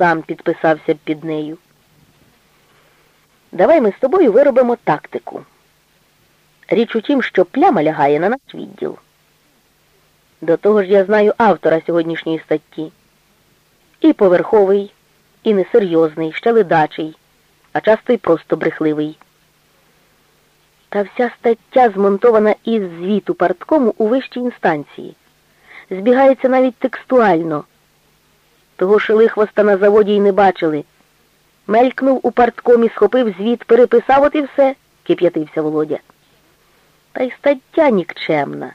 сам підписався б під нею. Давай ми з тобою виробимо тактику. Річ у тім, що пляма лягає на наш відділ. До того ж я знаю автора сьогоднішньої статті. І поверховий, і несерйозний, ще ледачий, а часто й просто брехливий. Та вся стаття змонтована із звіту парткому у вищій інстанції. Збігається навіть текстуально. Того шелихвоста на заводі й не бачили. Мелькнув у парткомі, схопив звіт, переписав от і все, кип'ятився Володя. Та й стаття нікчемна,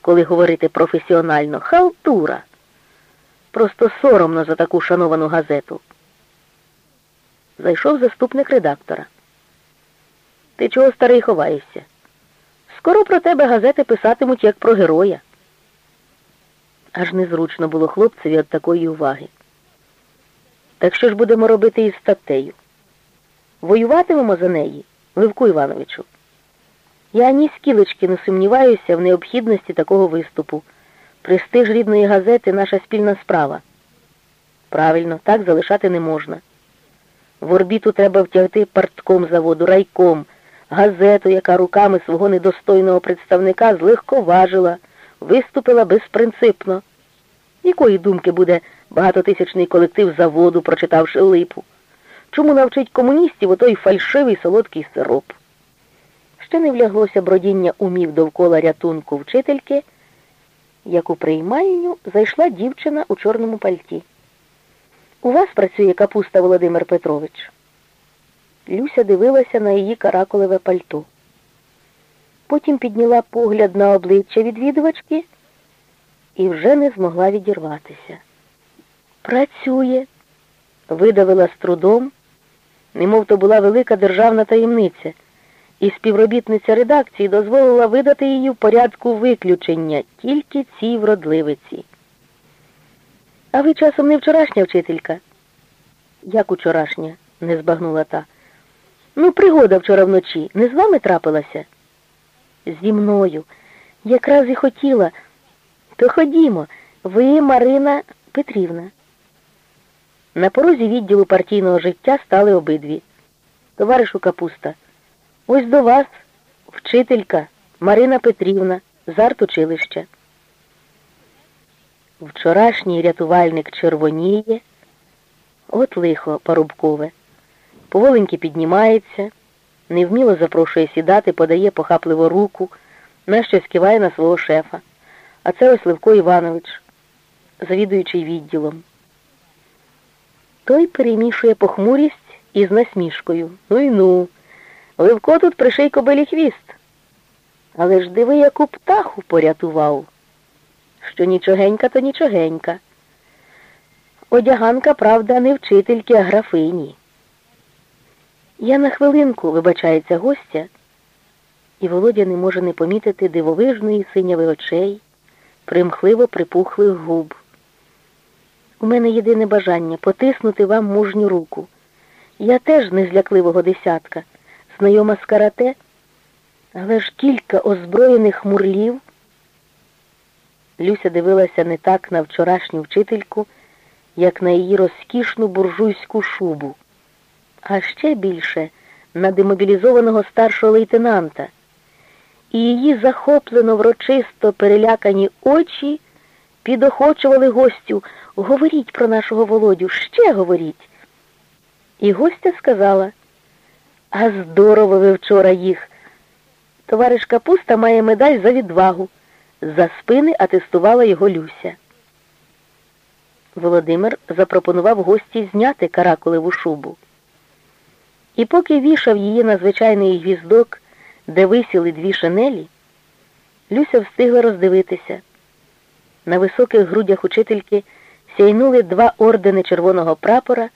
коли говорити професіонально, халтура. Просто соромно за таку шановану газету. Зайшов заступник редактора. Ти чого старий ховаєшся? Скоро про тебе газети писатимуть, як про героя. Аж незручно було хлопцеві від такої уваги. Так що ж будемо робити із статтею? Воюватимемо за неї, Левку Івановичу. Я ні скілечки не сумніваюся в необхідності такого виступу. Престиж рідної газети наша спільна справа. Правильно, так залишати не можна. В орбіту треба втягти партком заводу, райком, газету, яка руками свого недостойного представника злегковажила, виступила безпринципно. Якої думки буде багатотисячний колектив заводу, прочитавши липу? Чому навчить комуністів отой фальшивий солодкий сироп? Ще не вляглося бродіння умів довкола рятунку вчительки, як у приймальню зайшла дівчина у чорному пальті. У вас працює капуста Володимир Петрович. Люся дивилася на її каракулеве пальто. Потім підняла погляд на обличчя відвідувачки і вже не змогла відірватися. Працює, видавила з трудом, немов то була велика державна таємниця, і співробітниця редакції дозволила видати її в порядку виключення тільки цій вродливиці. А ви часом не вчорашня вчителька? Як учорашня? не збагнула та. Ну, пригода вчора вночі не з вами трапилася? Зі мною. Якраз і хотіла. То ходімо, ви, Марина Петрівна. На порозі відділу партійного життя стали обидві. Товаришу Капуста, ось до вас, вчителька Марина Петрівна з артучилища. Вчорашній рятувальник червоніє, от лихо парубкове, поволеньки піднімається, невміло запрошує сідати, подає похапливо руку, нащо скиває на свого шефа. А це ось Левко Іванович, завідуючий відділом. Той перемішує похмурість із насмішкою. Ну й ну, Левко тут приший кобилі хвіст. Але ж диви, яку птаху порятував що нічогенька, то нічогенька. Одяганка, правда, не вчительки, а графині. Я на хвилинку вибачається гостя, і Володя не може не помітити дивовижної синяви очей, примхливо припухлих губ. У мене єдине бажання потиснути вам мужню руку. Я теж не злякливого десятка, знайома з карате, але ж кілька озброєних мурлів. Люся дивилася не так на вчорашню вчительку, як на її розкішну буржуйську шубу, а ще більше на демобілізованого старшого лейтенанта. І її захоплено врочисто перелякані очі підохочували гостю говоріть про нашого володю, ще говоріть. І гостя сказала, а здорово ви вчора їх. Товариш Капуста має медаль за відвагу. За спини атестувала його Люся. Володимир запропонував гості зняти каракулеву шубу. І поки вішав її на звичайний гвіздок, де висіли дві шинелі, Люся встигла роздивитися. На високих грудях учительки сяйнули два ордени червоного прапора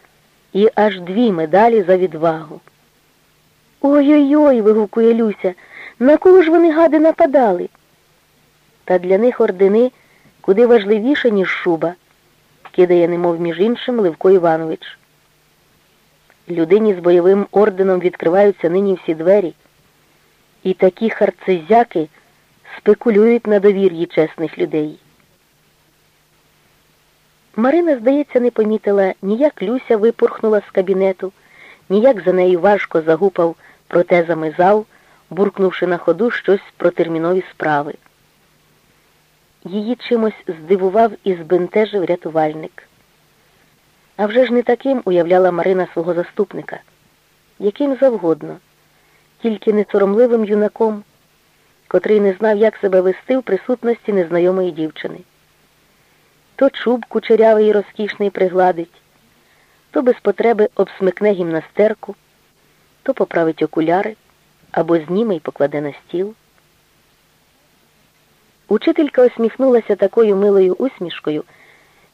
і аж дві медалі за відвагу. Ой-ой-ой, вигукує Люся, на кого ж вони гади нападали? Та для них ордени куди важливіше, ніж шуба, кидає, немов між іншим, Левко Іванович. Людині з бойовим орденом відкриваються нині всі двері, і такі харцизяки спекулюють на довір'ї чесних людей. Марина, здається, не помітила, ні як Люся випурхнула з кабінету, ні як за нею важко загупав протезами зал, буркнувши на ходу щось про термінові справи. Її чимось здивував і збентежив рятувальник. А вже ж не таким уявляла Марина свого заступника, яким завгодно, тільки не соромливим юнаком, котрий не знав, як себе вести в присутності незнайомої дівчини. То чуб кучерявий і розкішний пригладить, то без потреби обсмикне гімнастерку, то поправить окуляри або зніме й покладе на стіл. Учителька усміхнулася такою милою усмішкою,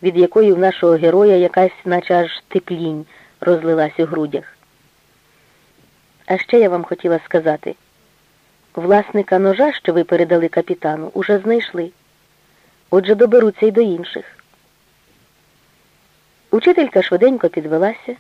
від якої в нашого героя якась, наче аж теплінь, розлилась у грудях. А ще я вам хотіла сказати, власника ножа, що ви передали капітану, уже знайшли. Отже, доберуться й до інших. Учителька швиденько підвелася